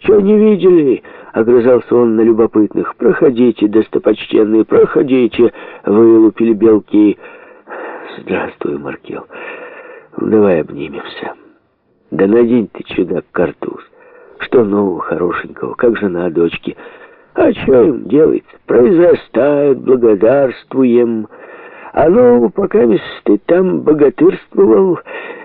Чего не видели?» — огрызался он на любопытных. «Проходите, достопочтенные, проходите!» — вылупили белки. «Здравствуй, Маркел. Давай обнимемся. Да надень ты, чудак, картуз. Что нового, хорошенького? Как жена дочки?» «А что им делать? Произрастают, благодарствуем. А ну, пока ты там богатырствовал,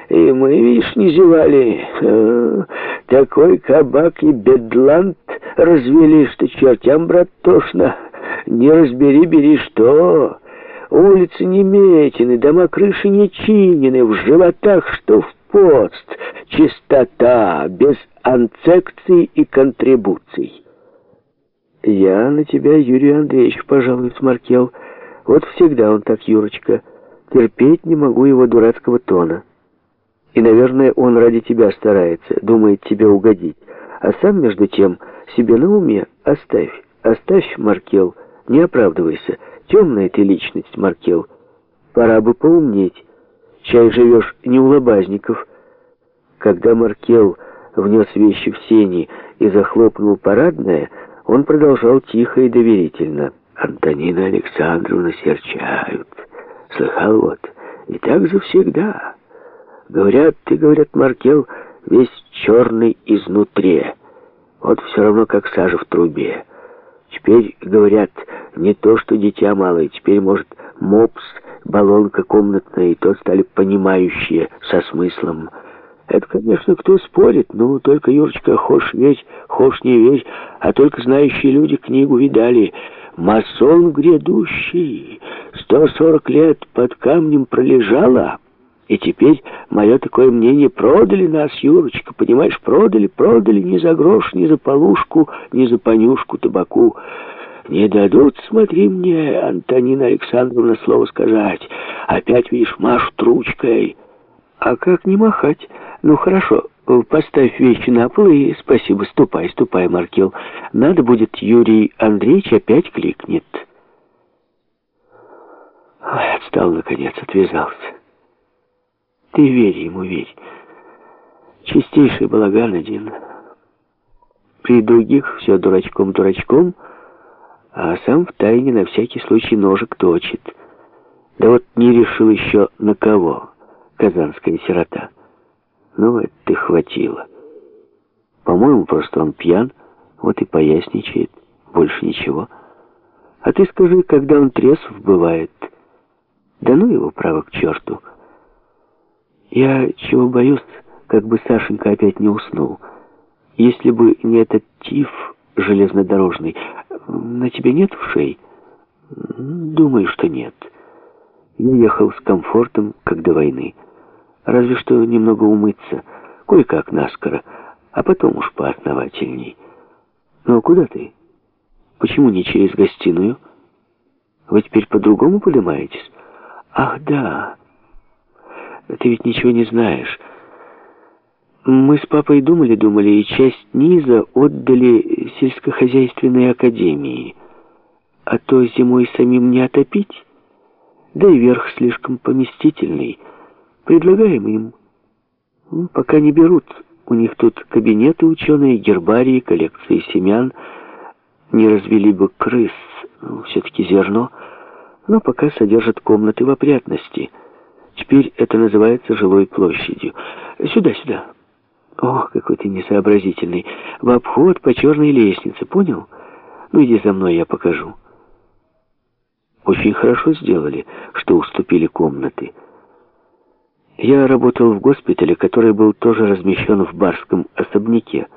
и мы, видишь, не зевали. Такой кабак и бедлант развели, что чертям, брат, тошно. Не разбери, бери что. Улицы не метены, дома крыши не чинены, в животах что в пост. Чистота, без анцекций и контрибуций. Я на тебя, Юрий Андреевич, пожалуй, смаркел. Вот всегда он так, Юрочка. Терпеть не могу его дурацкого тона. И, наверное, он ради тебя старается, думает тебе угодить. А сам, между тем, себе на уме оставь, оставь, Маркел, не оправдывайся. Темная ты личность, Маркел. Пора бы поумнеть. Чай живешь не у лобазников. Когда Маркел внес вещи в сени и захлопнул парадное, он продолжал тихо и доверительно. Антонина Александровна серчают. Слыхал вот, и так завсегда. Говорят, ты, говорят, Маркел, весь черный изнутри. Вот все равно, как сажа в трубе. Теперь, говорят, не то, что дитя малое, теперь, может, мопс, баллонка комнатная, и то стали понимающие со смыслом. Это, конечно, кто спорит, ну, только, Юрочка, хошь верь, хошь не верь, а только знающие люди книгу видали. Масон грядущий, сто сорок лет под камнем пролежала, и теперь мое такое мнение, продали нас, Юрочка, понимаешь, продали, продали ни за грош, ни за полушку, ни за понюшку табаку. Не дадут, смотри мне, Антонина Александровна, слово сказать. Опять, видишь, машут ручкой. А как не махать? Ну, хорошо, поставь вещи на пол и спасибо, ступай, ступай, Маркел. Надо будет, Юрий Андреевич опять кликнет. Ой, отстал, наконец, отвязался. Ты верь ему, верь. Чистейший балаган один. При других все дурачком-дурачком, а сам в тайне на всякий случай ножик точит. Да вот не решил еще на кого, казанская сирота. Ну, это ты хватило. По-моему, просто он пьян, вот и поясничает. Больше ничего. А ты скажи, когда он трезв бывает. Да ну его право к черту. Я чего боюсь, как бы Сашенька опять не уснул. Если бы не этот тиф железнодорожный, на тебе нет ушей? Думаю, что нет. Я ехал с комфортом, как до войны. Разве что немного умыться, кое-как наскоро, а потом уж поосновательней. Ну, куда ты? Почему не через гостиную? Вы теперь по-другому поднимаетесь? Ах, да... Ты ведь ничего не знаешь. Мы с папой думали-думали, и часть низа отдали сельскохозяйственной академии. А то зимой самим не отопить. Да и верх слишком поместительный. Предлагаем им. Ну, пока не берут. У них тут кабинеты ученые, гербарии, коллекции семян. Не развели бы крыс, ну, все-таки зерно. Но пока содержат комнаты в опрятности — Теперь это называется жилой площадью. Сюда, сюда. Ох, какой ты несообразительный. В обход по черной лестнице, понял? Ну, иди за мной, я покажу. Очень хорошо сделали, что уступили комнаты. Я работал в госпитале, который был тоже размещен в барском особняке.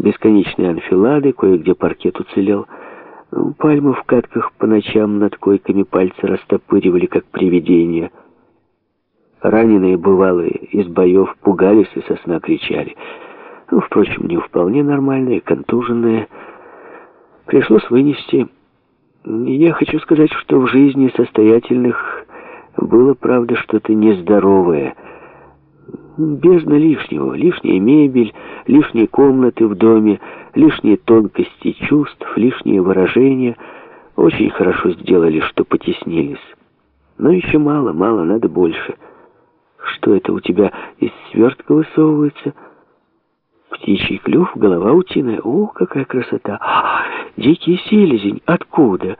Бесконечные анфилады, кое-где паркет уцелел. Пальмы в катках по ночам над койками пальцы растопыривали, как привидения — Раненые бывалые из боев пугались и сосна кричали. Ну, впрочем, не вполне нормальные, контуженные. Пришлось вынести. Я хочу сказать, что в жизни состоятельных было, правда, что-то нездоровое. Бездна лишнего. Лишняя мебель, лишние комнаты в доме, лишние тонкости чувств, лишние выражения. Очень хорошо сделали, что потеснились. Но еще мало, мало, надо больше. Что это у тебя из свертка высовывается? птичий клюв, голова утиная. О, какая красота! Дикий селезень! Откуда?